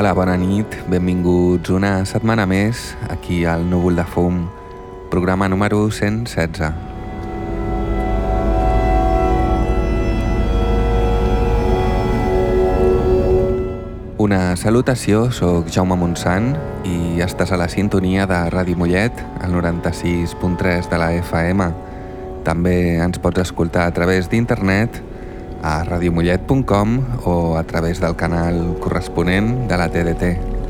Hola, bona nit, benvinguts una setmana més aquí al Núvol de Fum, programa número 116. Una salutació, sóc Jaume Montsant i estàs a la sintonia de Ràdio Mollet, al 96.3 de la FM. També ens pots escoltar a través d'internet a radiomollet.com o a través del canal corresponent de la TDT.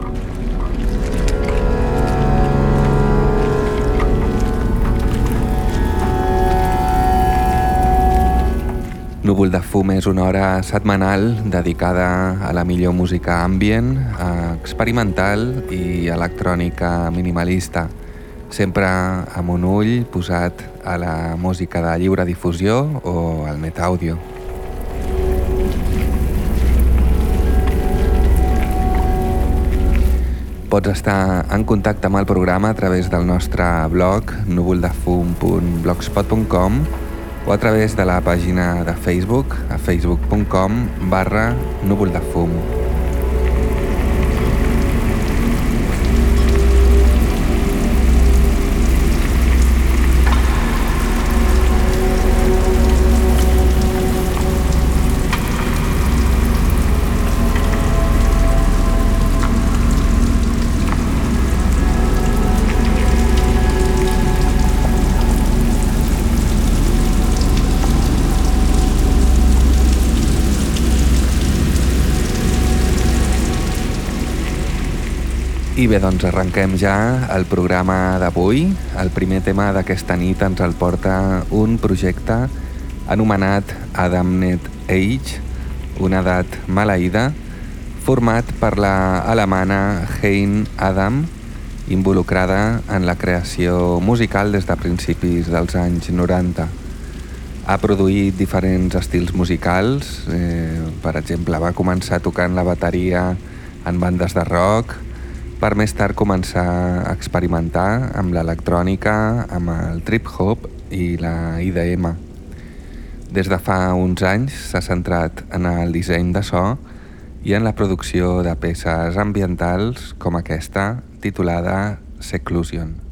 Núvol de fum és una hora setmanal dedicada a la millor música ambient, experimental i electrònica minimalista, sempre amb un ull posat a la música de lliure difusió o al metàudio. Pots estar en contacte amb el programa a través del nostre blog núvoldefum.blogspot.com o a través de la pàgina de Facebook a facebook.com barra núvoldefum. I bé, doncs arrenquem ja el programa d'avui. El primer tema d'aquesta nit ens el porta un projecte anomenat Adamnet Age, una edat maleïda, format per la alemana Hein Adam, involucrada en la creació musical des de principis dels anys 90. Ha produït diferents estils musicals, eh, per exemple, va començar tocant la bateria en bandes de rock, per més tard començar a experimentar amb l'electrònica, amb el trip-hop i la IDM. Des de fa uns anys s'ha centrat en el disseny de so i en la producció de peces ambientals com aquesta, titulada Seclusion.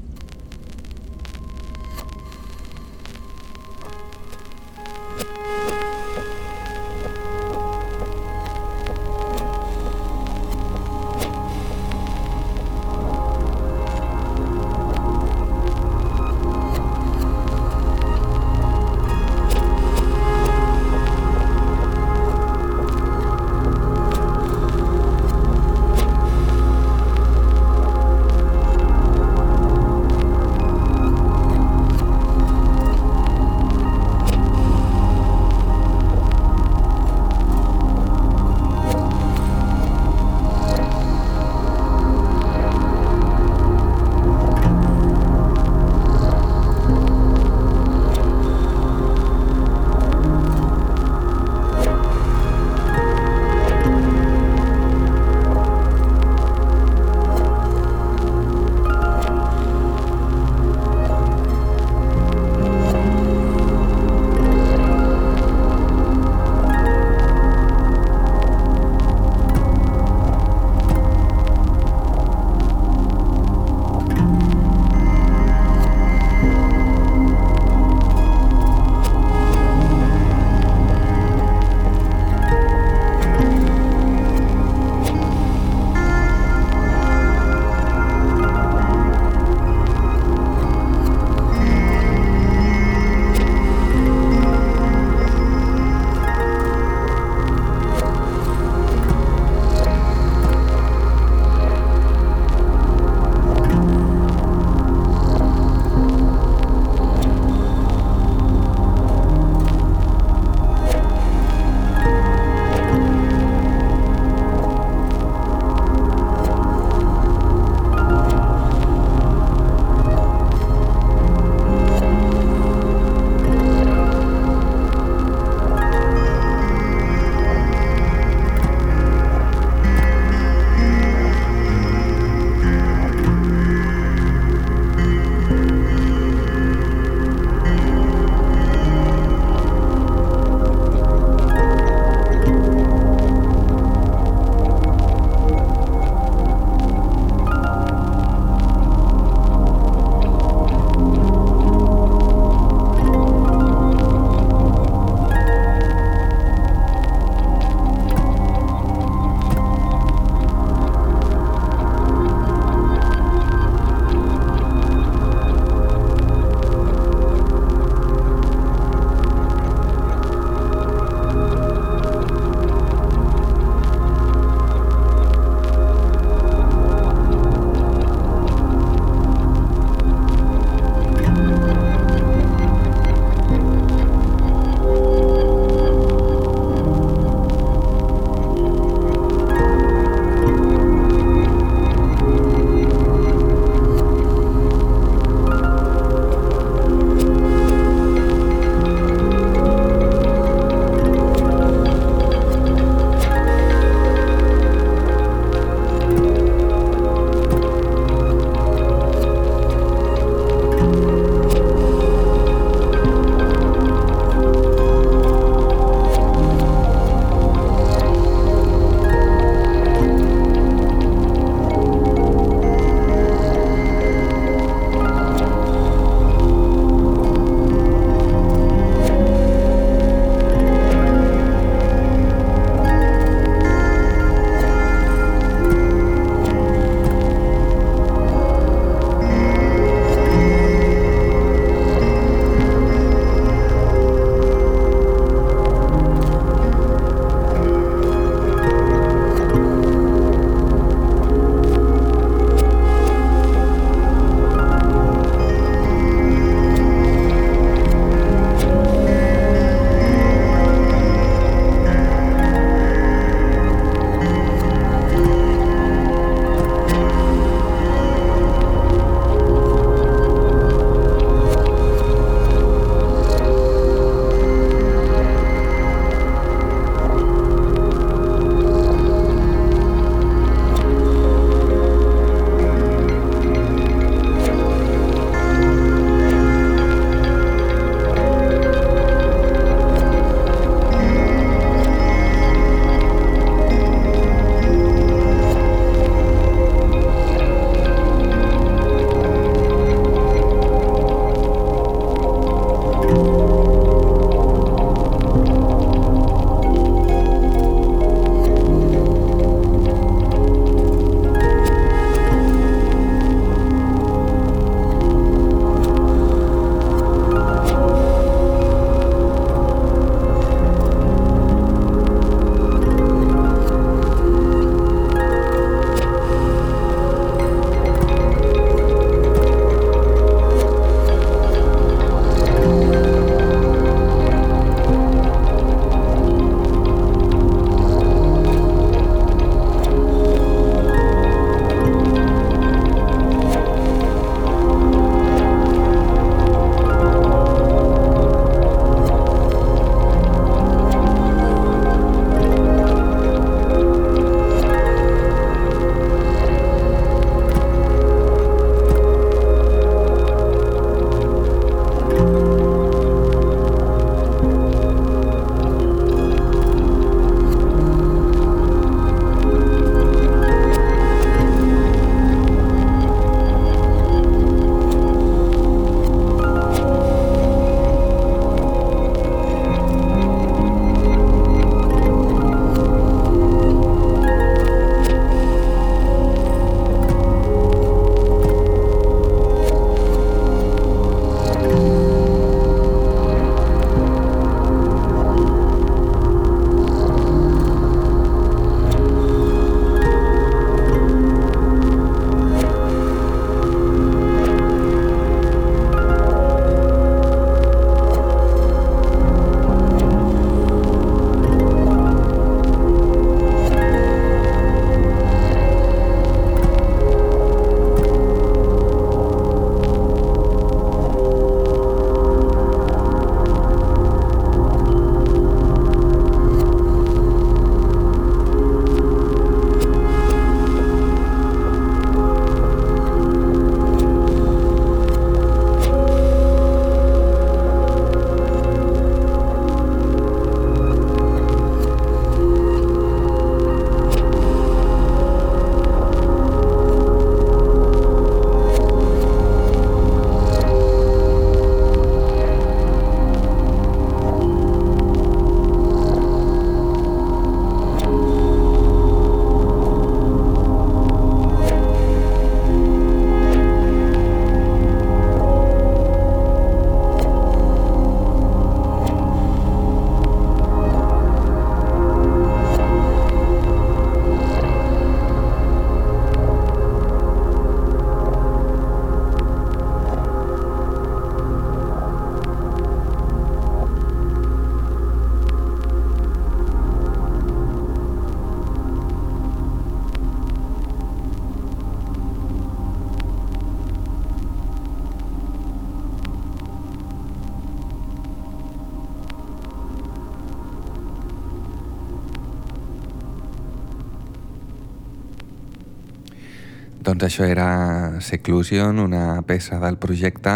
Doncs això era Seclusion, una peça del projecte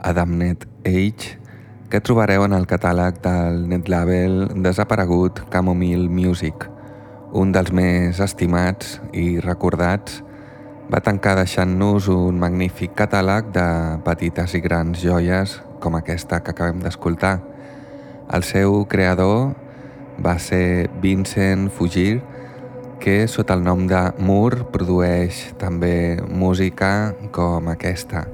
Adamnet Age, que trobareu en el catàleg del netlabel desaparegut Camomile Music, un dels més estimats i recordats, va tancar deixant-nos un magnífic catàleg de petites i grans joies com aquesta que acabem d'escoltar. El seu creador va ser Vincent Fugir, que sota el nom de Moore produeix també música com aquesta.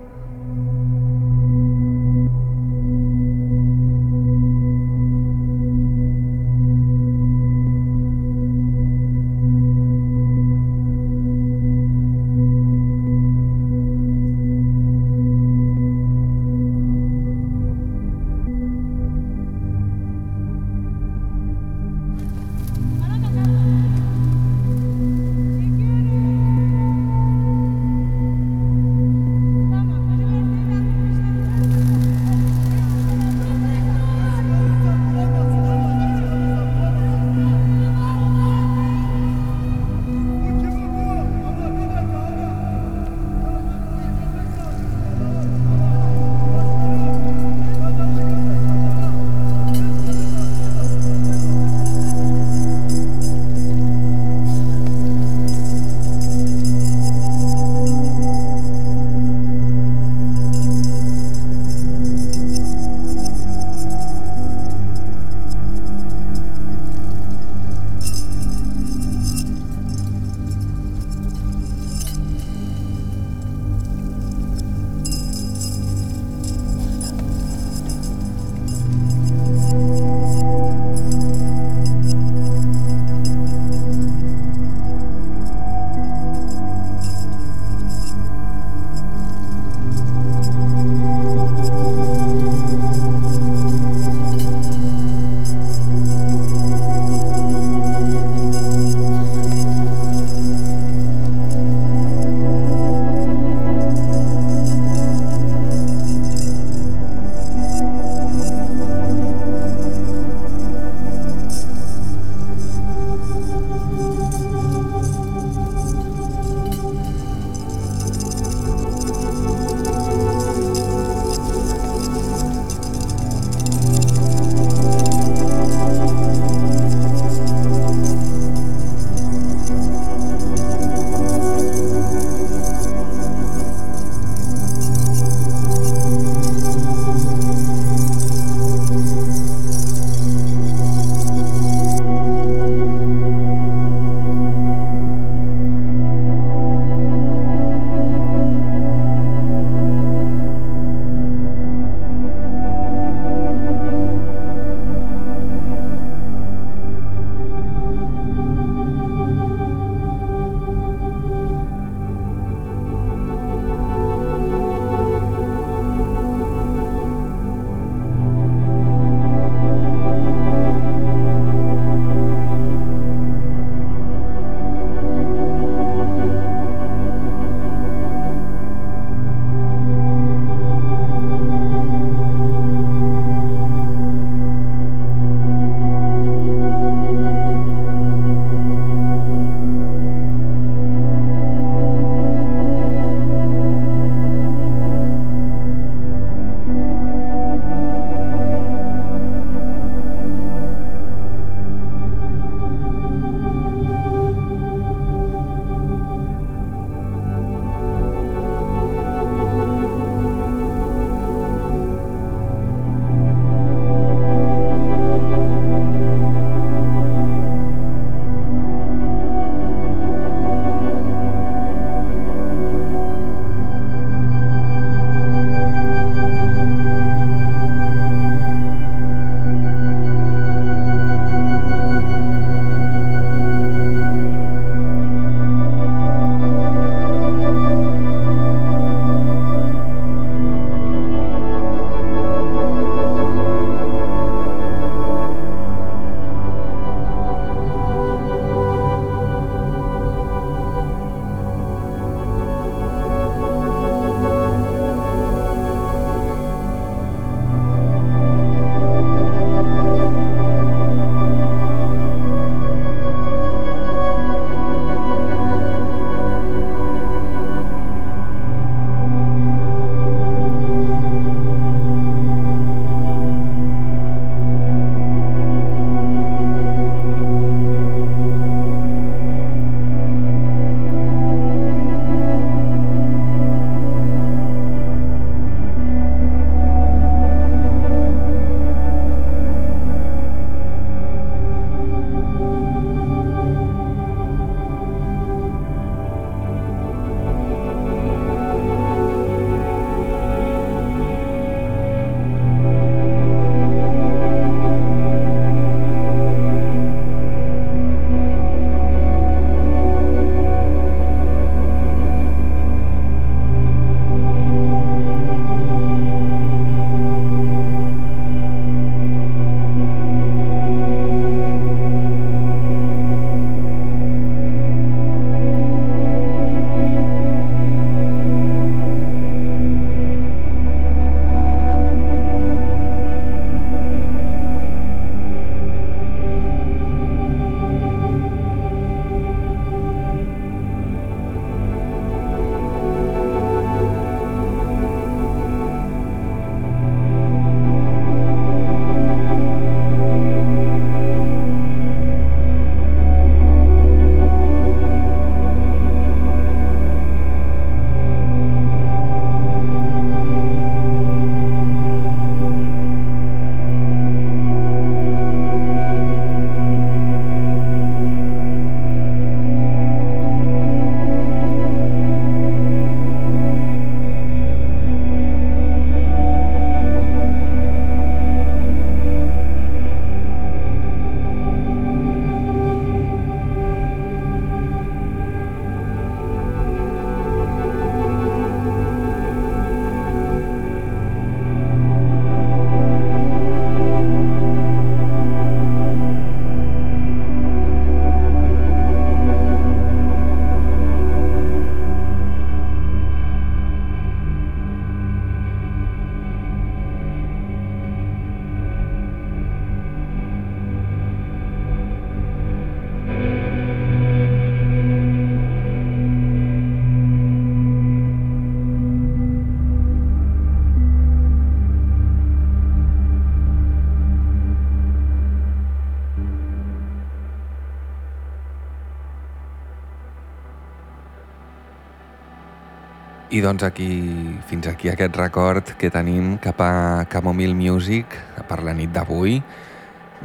I doncs aquí, fins aquí aquest record que tenim cap a Camomile Music per la nit d'avui.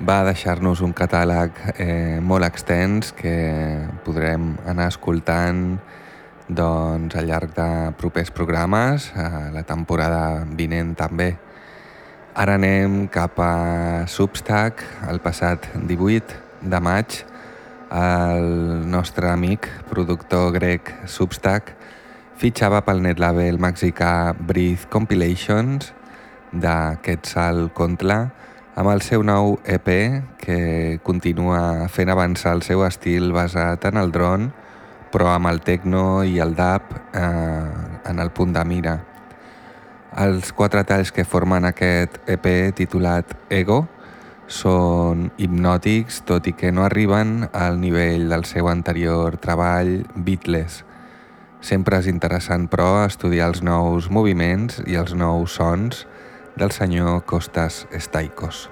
Va deixar-nos un catàleg eh, molt extens que podrem anar escoltant doncs, al llarg de propers programes, a la temporada vinent també. Ara anem cap a Substack, el passat 18 de maig. El nostre amic, productor grec Substack, fitxava pel netlabel mexicà Breathe Compilations de Quetzal Contla amb el seu nou EP que continua fent avançar el seu estil basat en el dron però amb el techno i el dub eh, en el punt de mira. Els quatre talls que formen aquest EP titulat Ego són hipnòtics, tot i que no arriben al nivell del seu anterior treball Beatless. Sempre és interessant, però, estudiar els nous moviments i els nous sons del senyor Costas Staikos.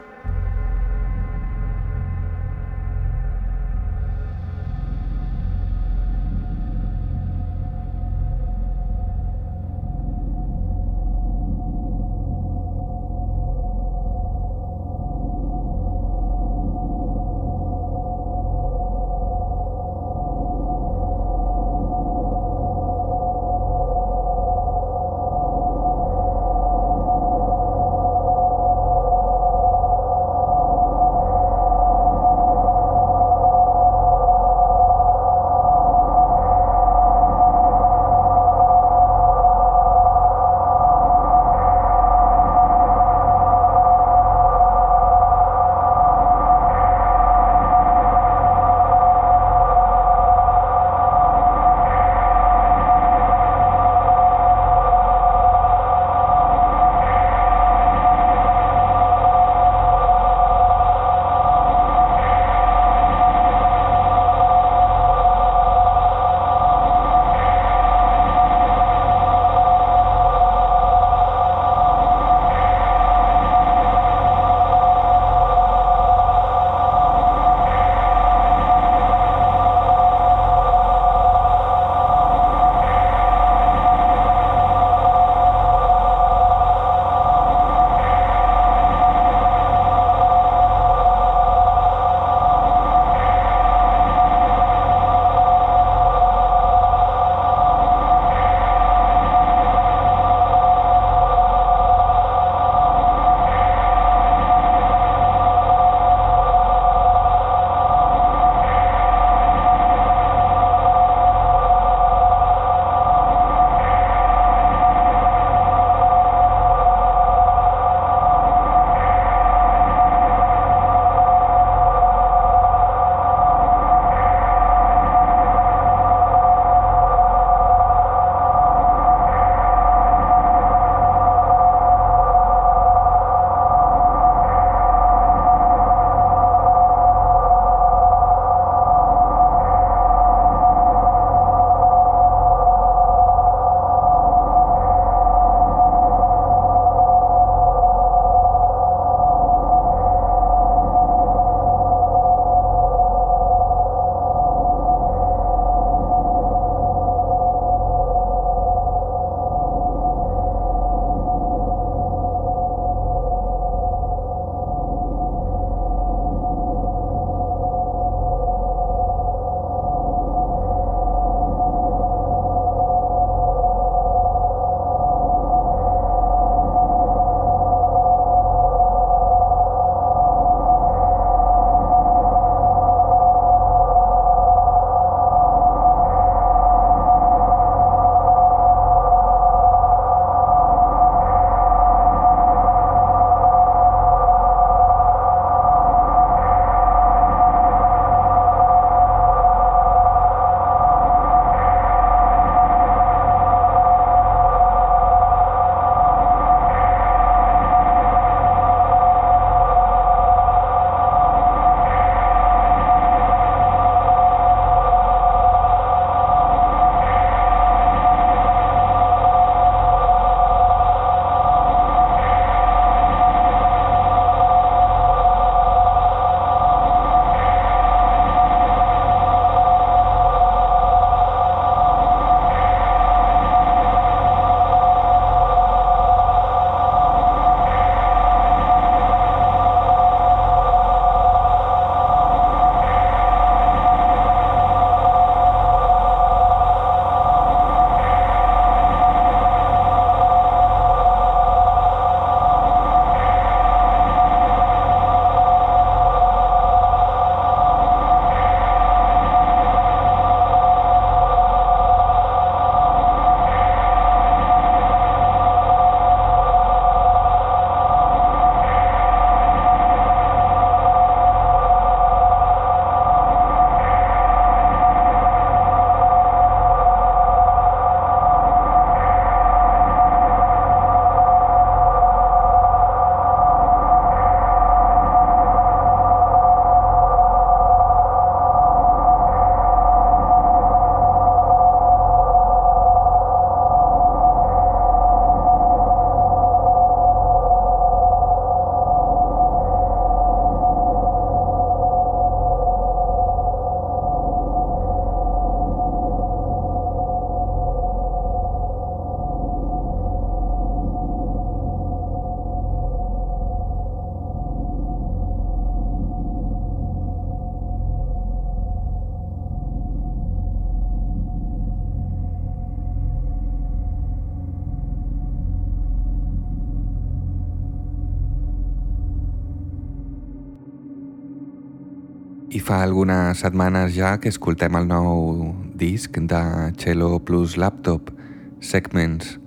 Algunes setmanes ja que escoltem el nou disc de Cello plus Laptop, Segments,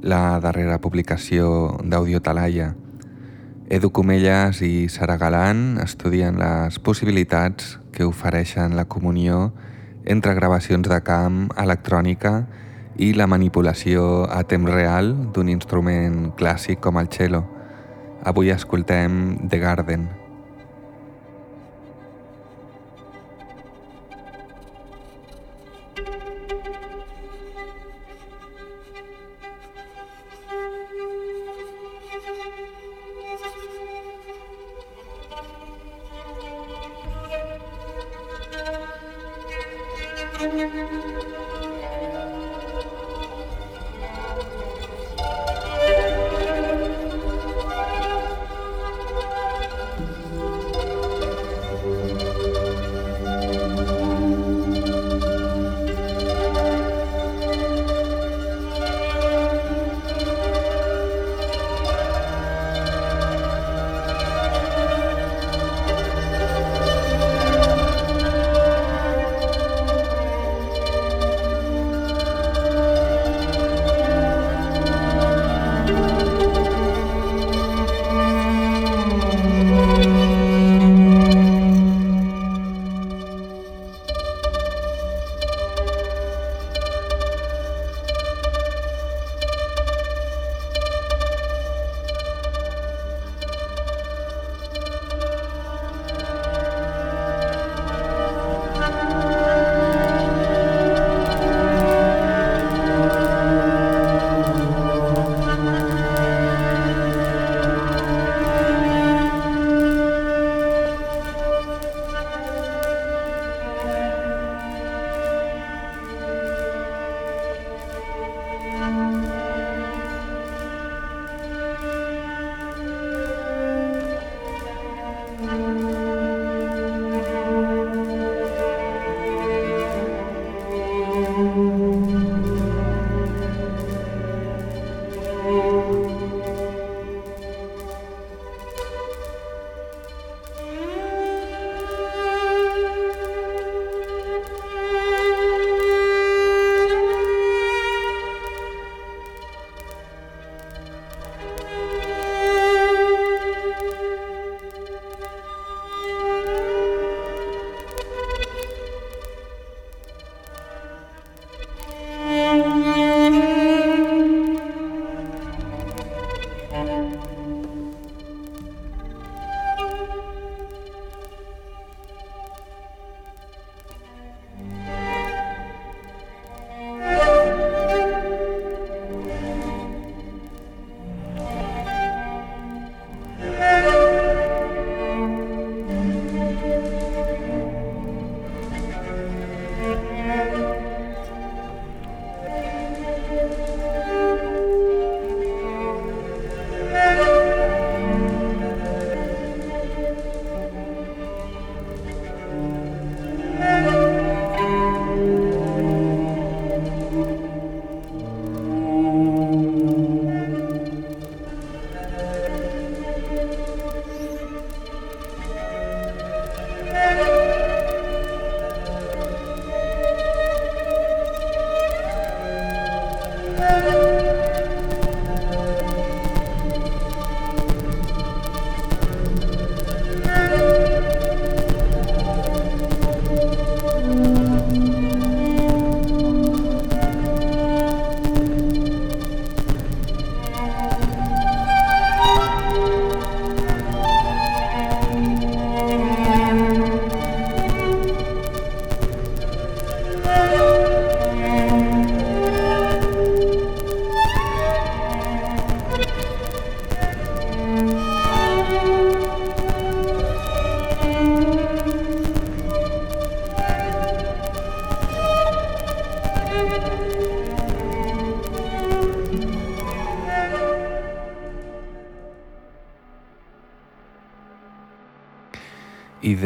la darrera publicació d'Audio Talaia. Edu Comelles i Sara Galant estudien les possibilitats que ofereixen la comunió entre gravacions de camp, electrònica i la manipulació a temps real d'un instrument clàssic com el cello. Avui escoltem The Garden.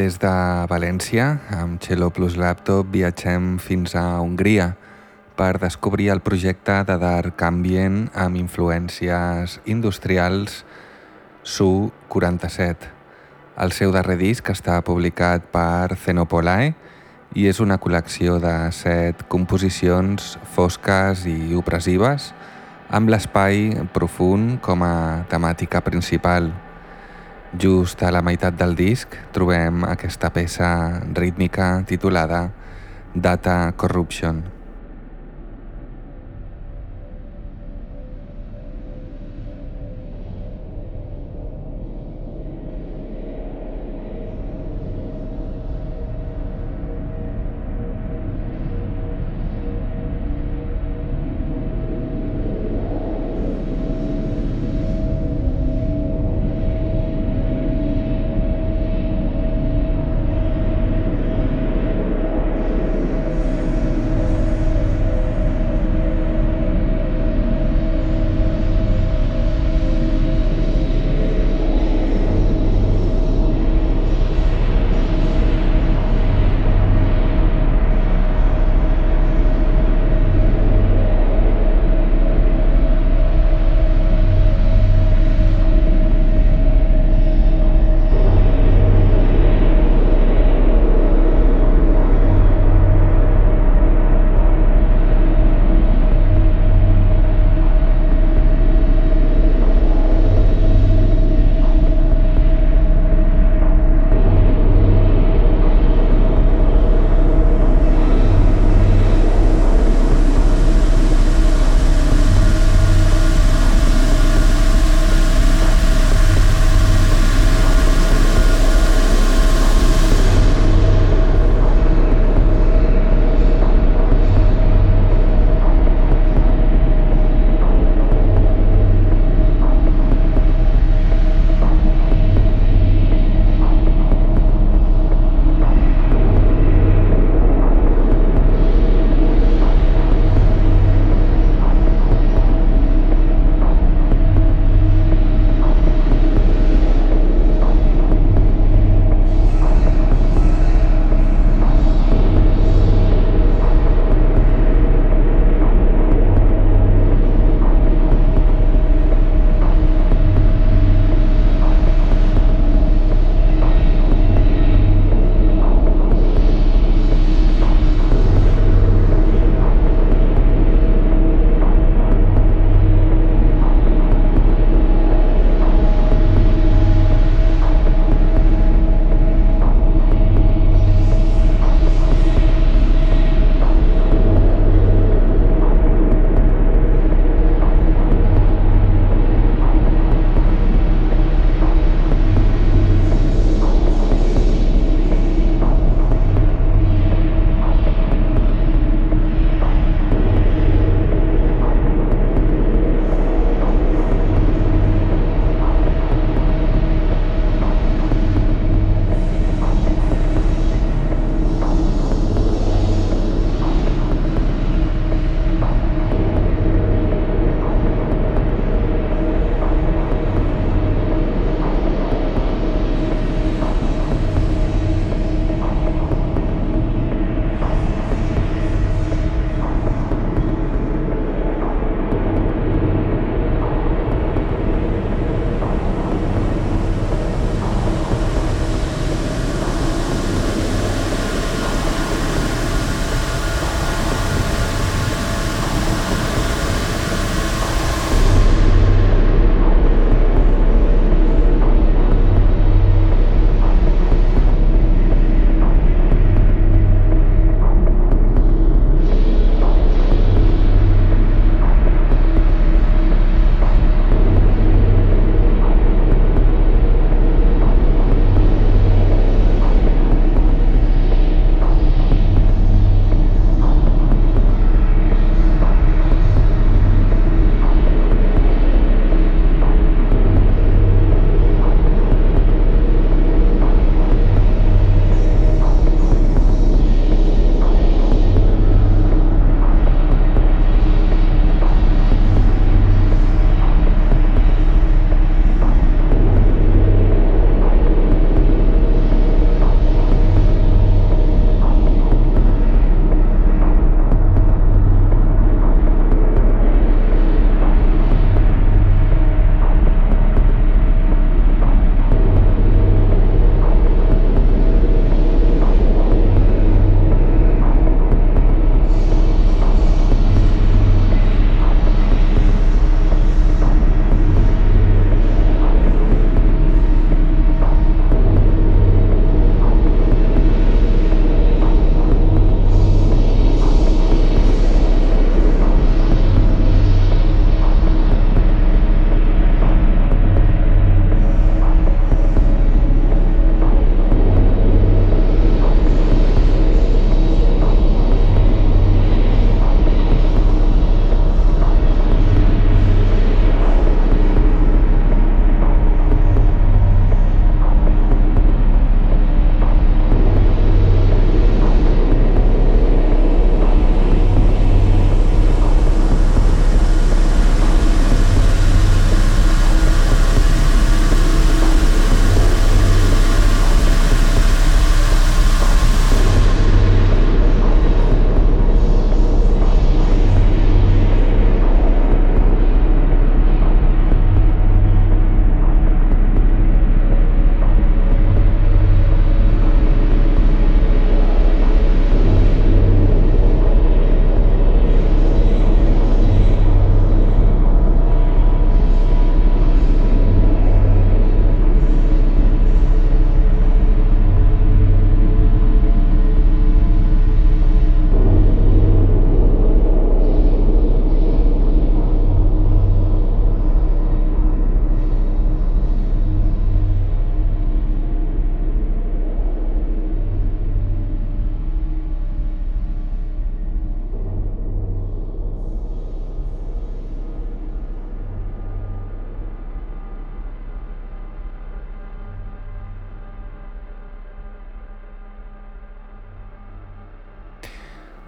des de València, amb Cello Plus Laptop, viatgem fins a Hongria per descobrir el projecte de Dark Ambient amb influències industrials Su 47. El seu darrer disc està publicat per Cenopolae i és una col·lecció de set composicions fosques i opressives amb l'espai profund com a temàtica principal. Just a la meitat del disc trobem aquesta peça rítmica titulada Data Corruption.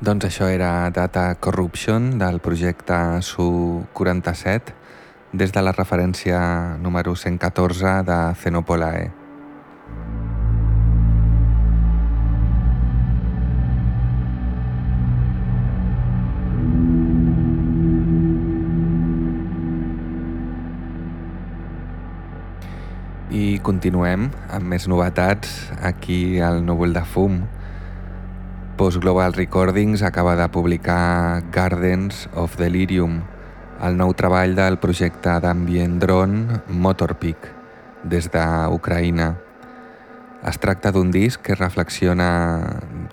Doncs això era Data Corruption del projecte Su-47 des de la referència número 114 de Cenopolae. I continuem amb més novetats aquí al Núvol de Fum, Post Global Recordings acaba de publicar Gardens of Delirium, el nou treball del projecte d'ambient drone Motorpeak, des d'Ucraïna. Es tracta d'un disc que reflexiona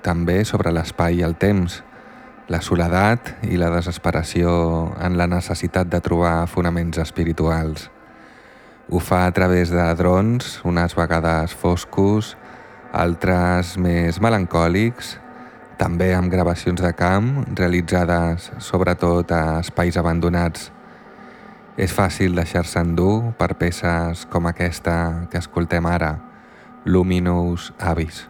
també sobre l'espai i el temps, la soledat i la desesperació en la necessitat de trobar fonaments espirituals. Ho fa a través de drons, unes vegades foscos, altres més melancòlics, també amb gravacions de camp realitzades sobretot a espais abandonats. És fàcil deixar-se endur per peces com aquesta que escoltem ara, Luminous Abyss.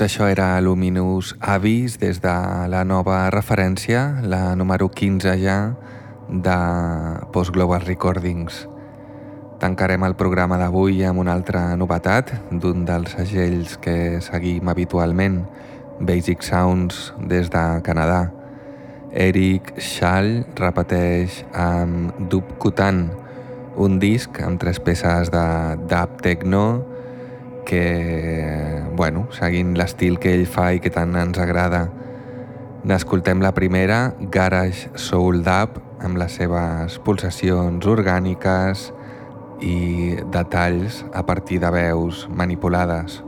Doncs això era Luminous Avis des de la nova referència, la número 15 ja, de Post Global Recordings. Tancarem el programa d'avui amb una altra novetat d'un dels segells que seguim habitualment, Basic Sounds des de Canadà. Eric Schall repeteix amb Dub Kutan, un disc amb tres peces de dub techno que, bueno, seguint l'estil que ell fa i que tant ens agrada. N'escoltem la primera, Garage Soul Dub, amb les seves pulsacions orgàniques i detalls a partir de veus manipulades.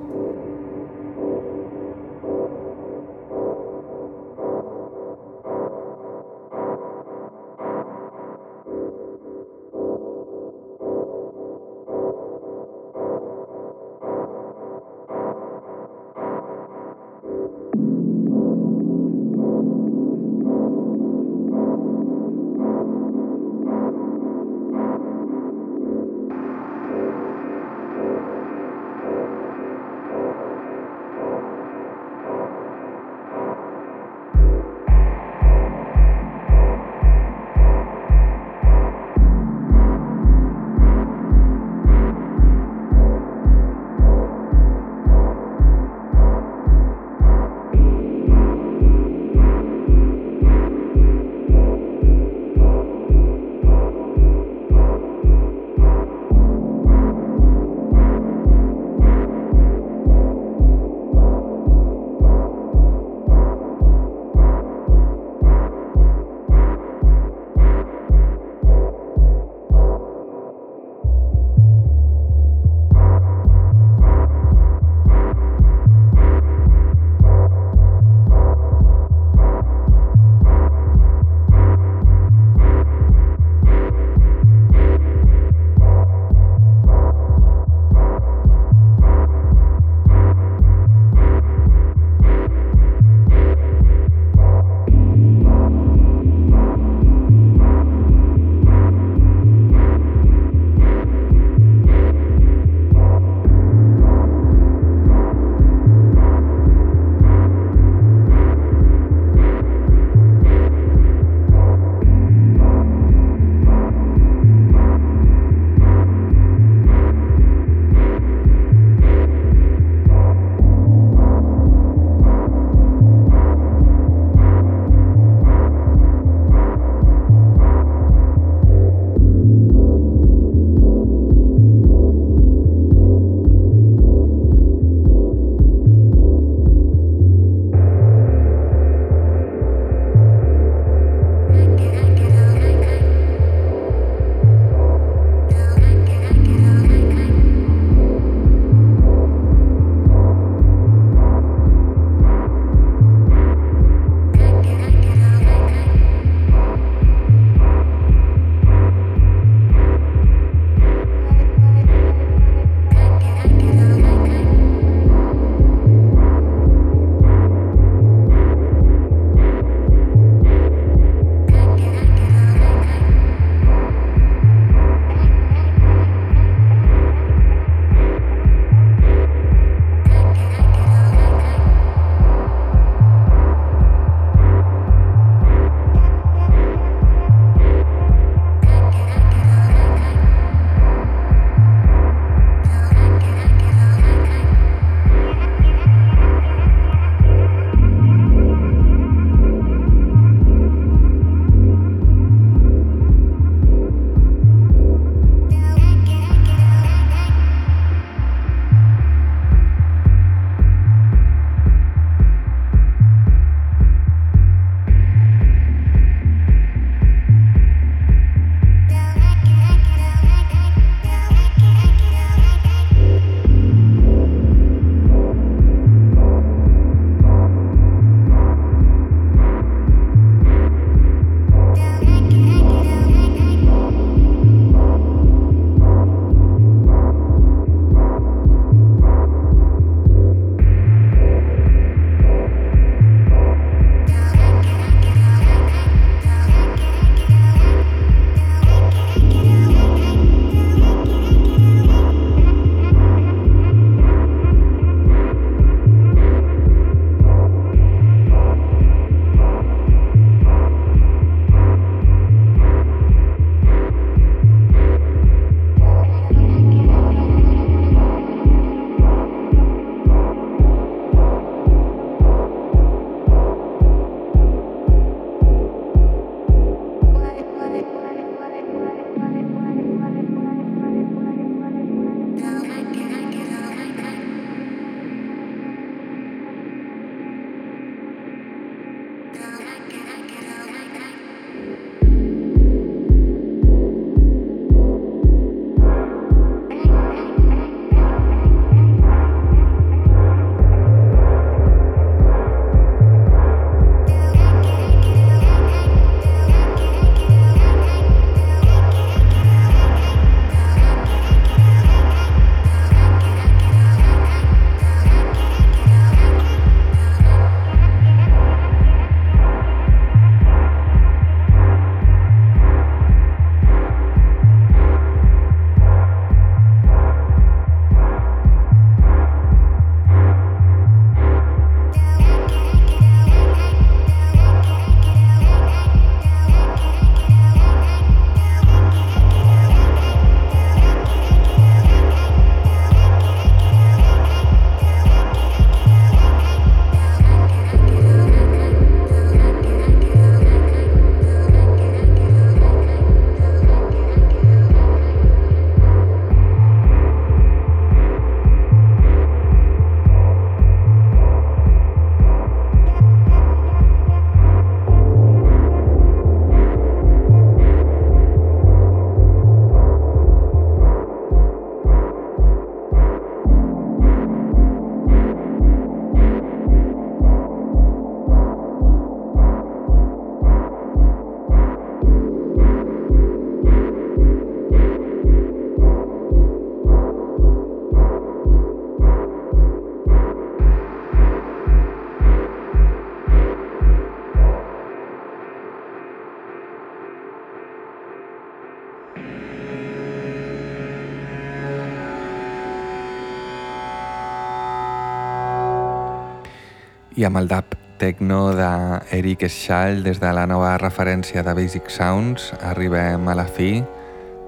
I amb el dub techno d'Eric Schall des de la nova referència de Basic Sounds arribem a la fi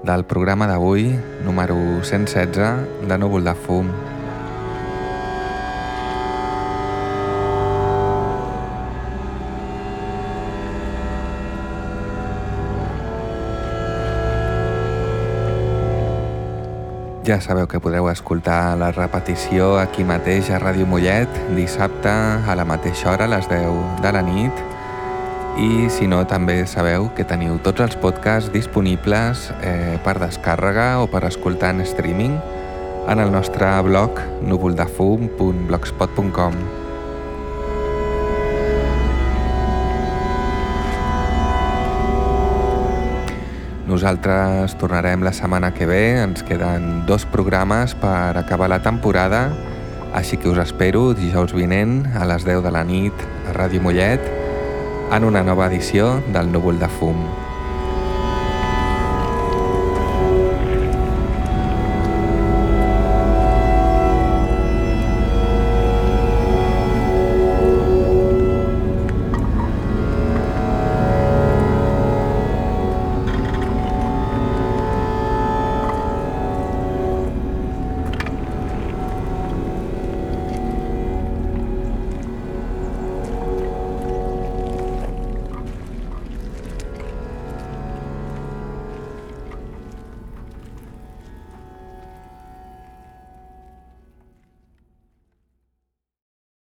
del programa d'avui, número 116 de Núvol de Fum. Ja sabeu que podeu escoltar la repetició aquí mateix a Ràdio Mollet dissabte a la mateixa hora, a les 10 de la nit. I si no, també sabeu que teniu tots els podcasts disponibles eh, per descàrrega o per escoltar en streaming en el nostre blog núvoldefum.blogspot.com. Nosaltres tornarem la setmana que ve, ens queden dos programes per acabar la temporada, així que us espero dijous vinent a les 10 de la nit a Ràdio Mollet en una nova edició del Núvol de Fum.